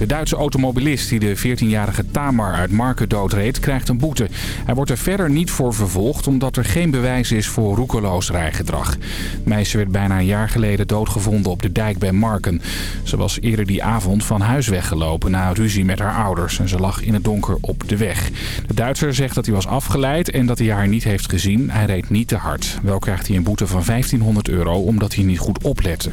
De Duitse automobilist die de 14-jarige Tamar uit Marken doodreed, krijgt een boete. Hij wordt er verder niet voor vervolgd omdat er geen bewijs is voor roekeloos rijgedrag. Meisje werd bijna een jaar geleden doodgevonden op de dijk bij Marken. Ze was eerder die avond van huis weggelopen na ruzie met haar ouders en ze lag in het donker op de weg. De Duitser zegt dat hij was afgeleid en dat hij haar niet heeft gezien. Hij reed niet te hard. Wel krijgt hij een boete van 1500 euro omdat hij niet goed oplette.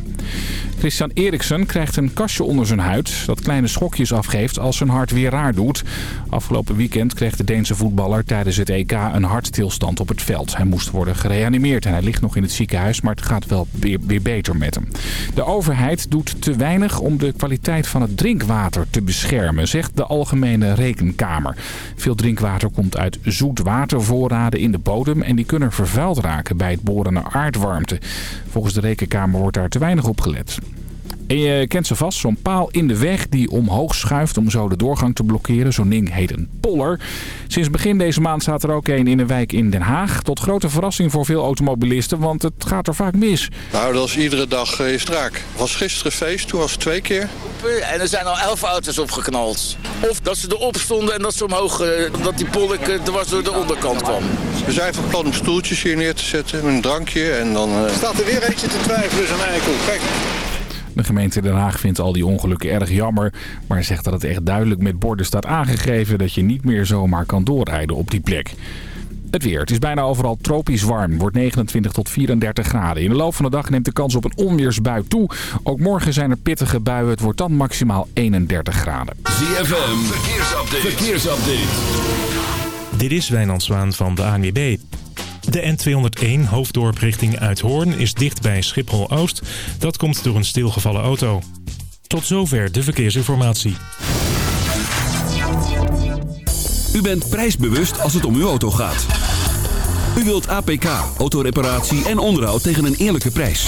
Christian Eriksen krijgt een kastje onder zijn huid dat kleine schokjes afgeeft als zijn hart weer raar doet. Afgelopen weekend kreeg de Deense voetballer tijdens het EK een hartstilstand op het veld. Hij moest worden gereanimeerd en hij ligt nog in het ziekenhuis, maar het gaat wel weer, weer beter met hem. De overheid doet te weinig om de kwaliteit van het drinkwater te beschermen, zegt de Algemene Rekenkamer. Veel drinkwater komt uit zoetwatervoorraden in de bodem en die kunnen vervuild raken bij het boren naar aardwarmte. Volgens de Rekenkamer wordt daar te weinig op gelet. En je kent ze vast, zo'n paal in de weg die omhoog schuift om zo de doorgang te blokkeren. Zo'n ding heet een poller. Sinds begin deze maand staat er ook een in een wijk in Den Haag. Tot grote verrassing voor veel automobilisten, want het gaat er vaak mis. Nou, dat is iedere dag uh, straak. was gisteren feest, toen was het twee keer. En er zijn al elf auto's opgeknald. Of dat ze erop stonden en dat ze omhoog, uh, dat die polk uh, dwars door de onderkant kwam. We zijn van plan om stoeltjes hier neer te zetten met een drankje en dan... Staat er weer eentje te twijfelen, zo'n eikel. Kijk. De gemeente Den Haag vindt al die ongelukken erg jammer, maar zegt dat het echt duidelijk met borden staat aangegeven dat je niet meer zomaar kan doorrijden op die plek. Het weer. Het is bijna overal tropisch warm. Wordt 29 tot 34 graden. In de loop van de dag neemt de kans op een onweersbui toe. Ook morgen zijn er pittige buien. Het wordt dan maximaal 31 graden. ZFM. Verkeersupdate. Verkeersupdate. Dit is Wijnand Zwaan van de ANWB. De N201 hoofddorp richting Uithoorn is dicht bij Schiphol-Oost. Dat komt door een stilgevallen auto. Tot zover de verkeersinformatie. U bent prijsbewust als het om uw auto gaat. U wilt APK, autoreparatie en onderhoud tegen een eerlijke prijs.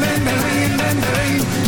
rain, rain, rain, rain.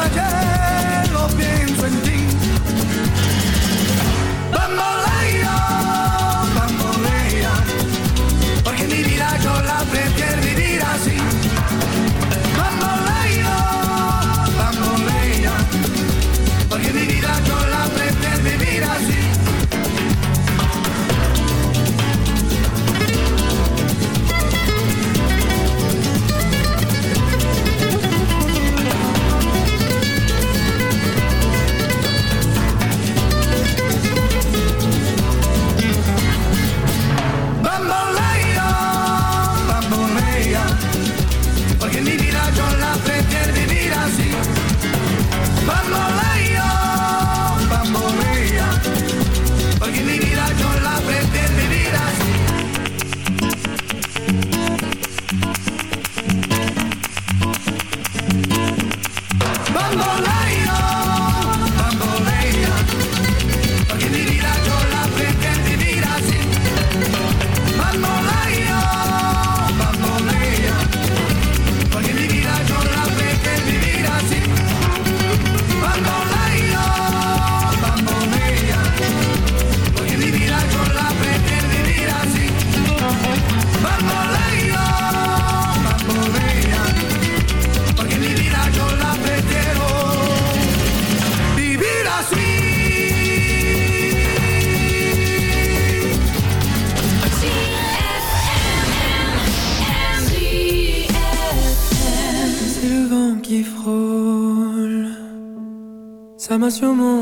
calle.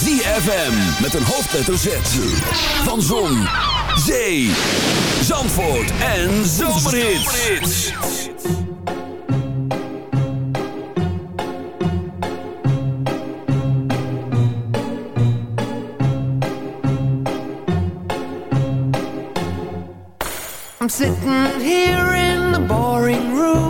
ZFM met een hoofdletter Z. Van Zon, Zee, Zandvoort en Zomerhits. I'm sitting here in the boring room.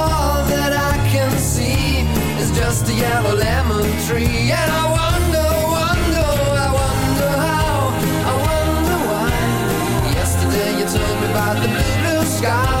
just a yellow lemon tree. And I wonder, wonder, I wonder how, I wonder why. Yesterday you told me about the blue, blue sky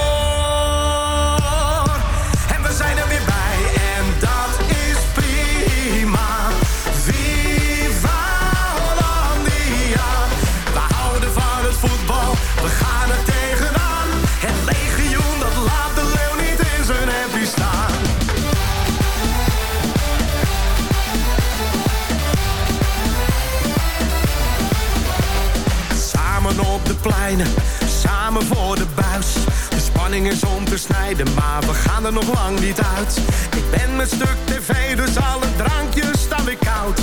Samen voor de buis. De spanning is om te snijden, maar we gaan er nog lang niet uit. Ik ben met stuk tv, dus alle drankjes staan weer koud.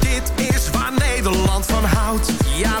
Dit is waar Nederland van houdt. Ja,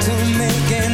To make ends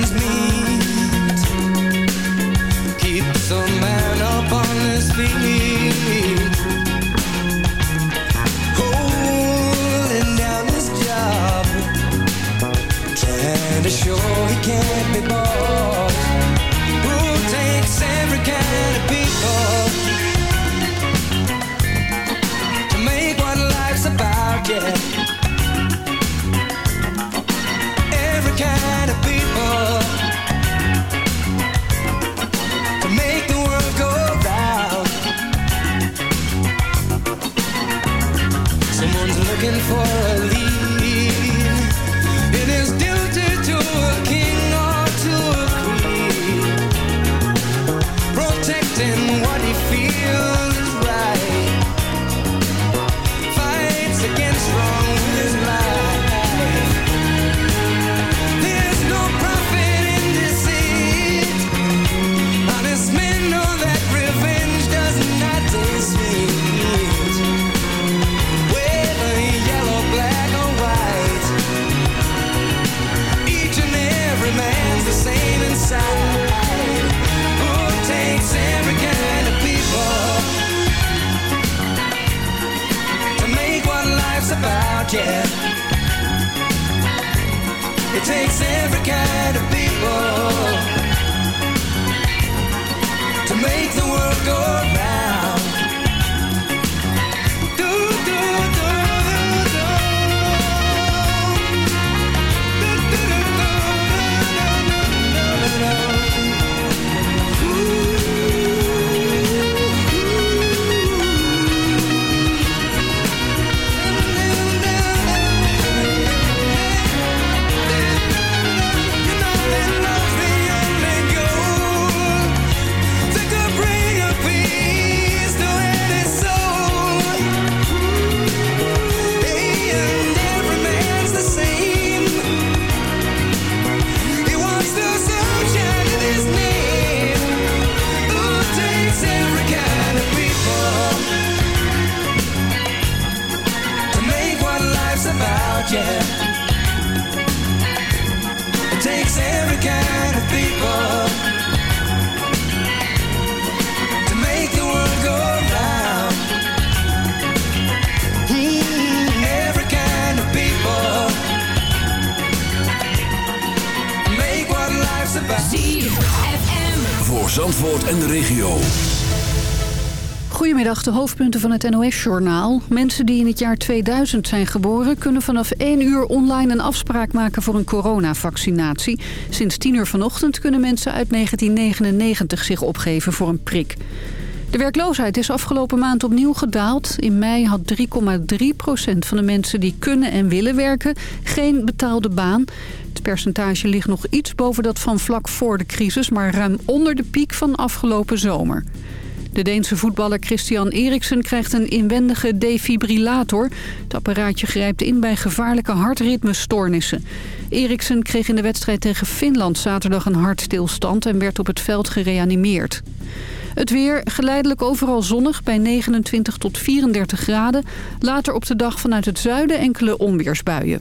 hoofdpunten van het NOS-journaal. Mensen die in het jaar 2000 zijn geboren... kunnen vanaf 1 uur online een afspraak maken voor een coronavaccinatie. Sinds 10 uur vanochtend kunnen mensen uit 1999 zich opgeven voor een prik. De werkloosheid is afgelopen maand opnieuw gedaald. In mei had 3,3% van de mensen die kunnen en willen werken... geen betaalde baan. Het percentage ligt nog iets boven dat van vlak voor de crisis... maar ruim onder de piek van afgelopen zomer. De Deense voetballer Christian Eriksen krijgt een inwendige defibrillator. Het apparaatje grijpt in bij gevaarlijke hartritmestoornissen. Eriksen kreeg in de wedstrijd tegen Finland zaterdag een hartstilstand... en werd op het veld gereanimeerd. Het weer geleidelijk overal zonnig bij 29 tot 34 graden. Later op de dag vanuit het zuiden enkele onweersbuien.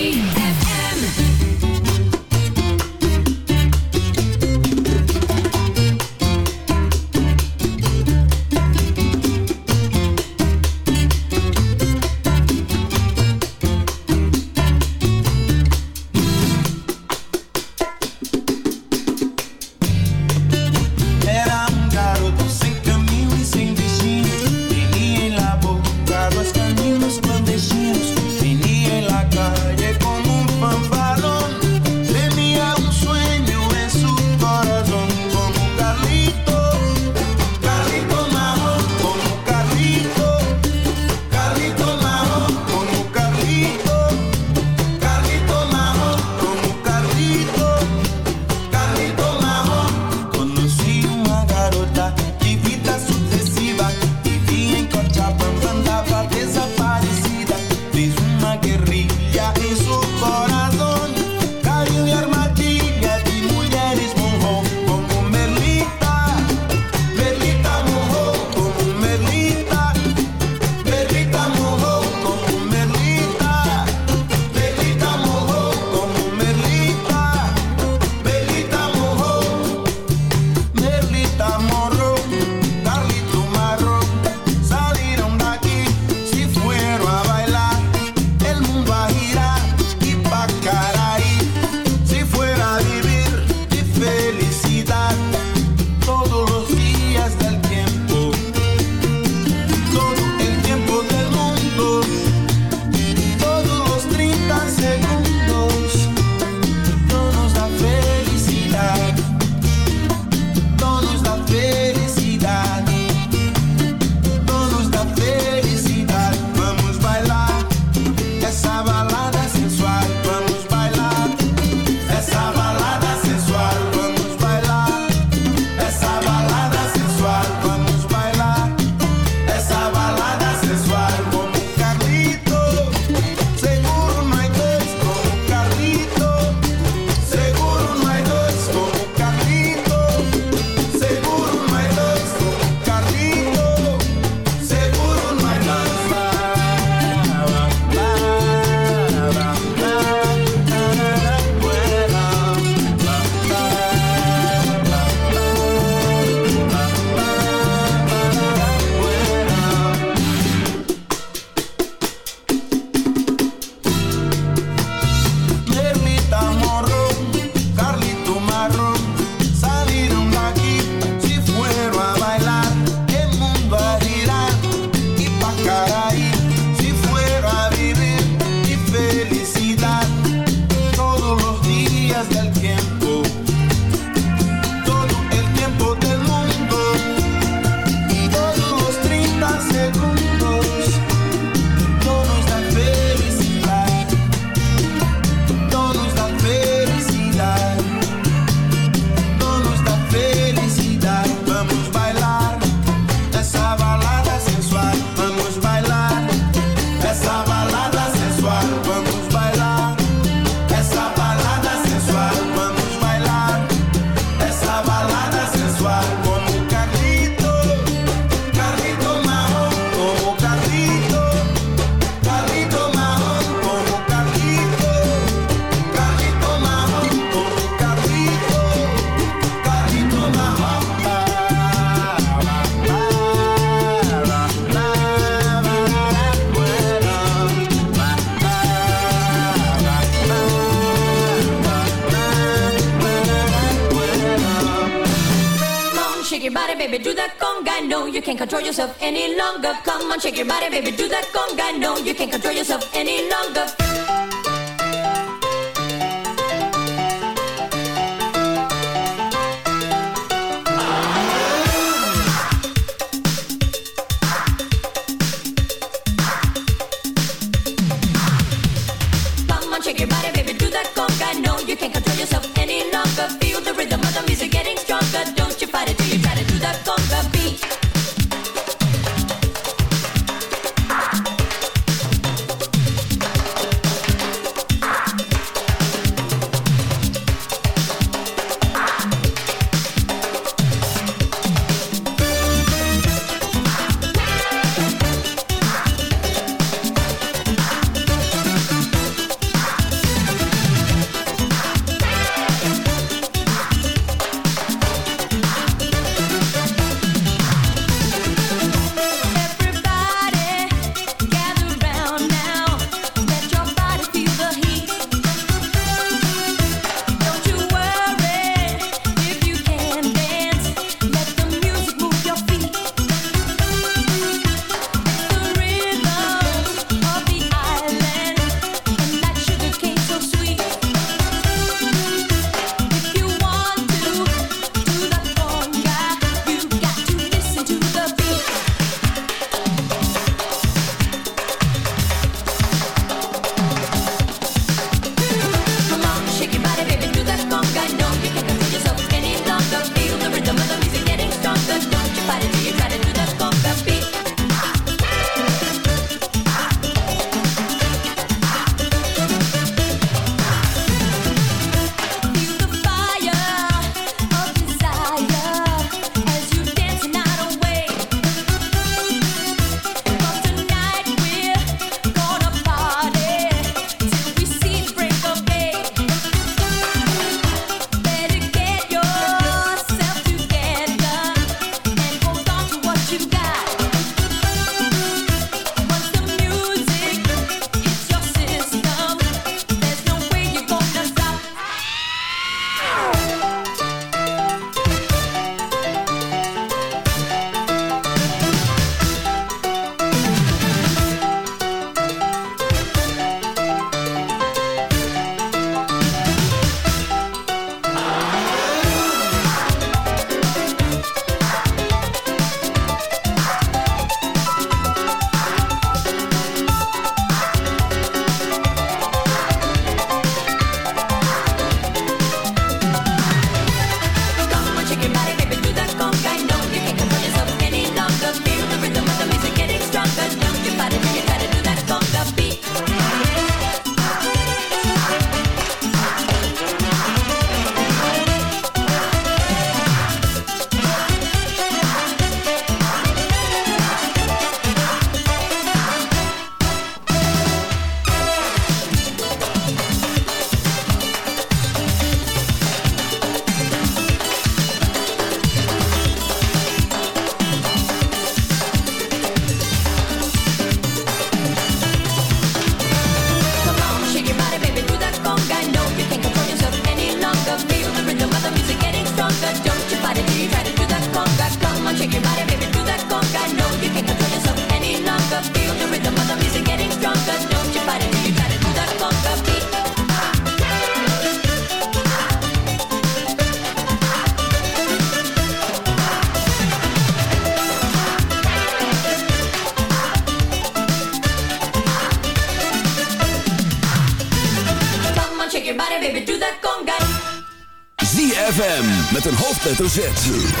Hoofdletter Z.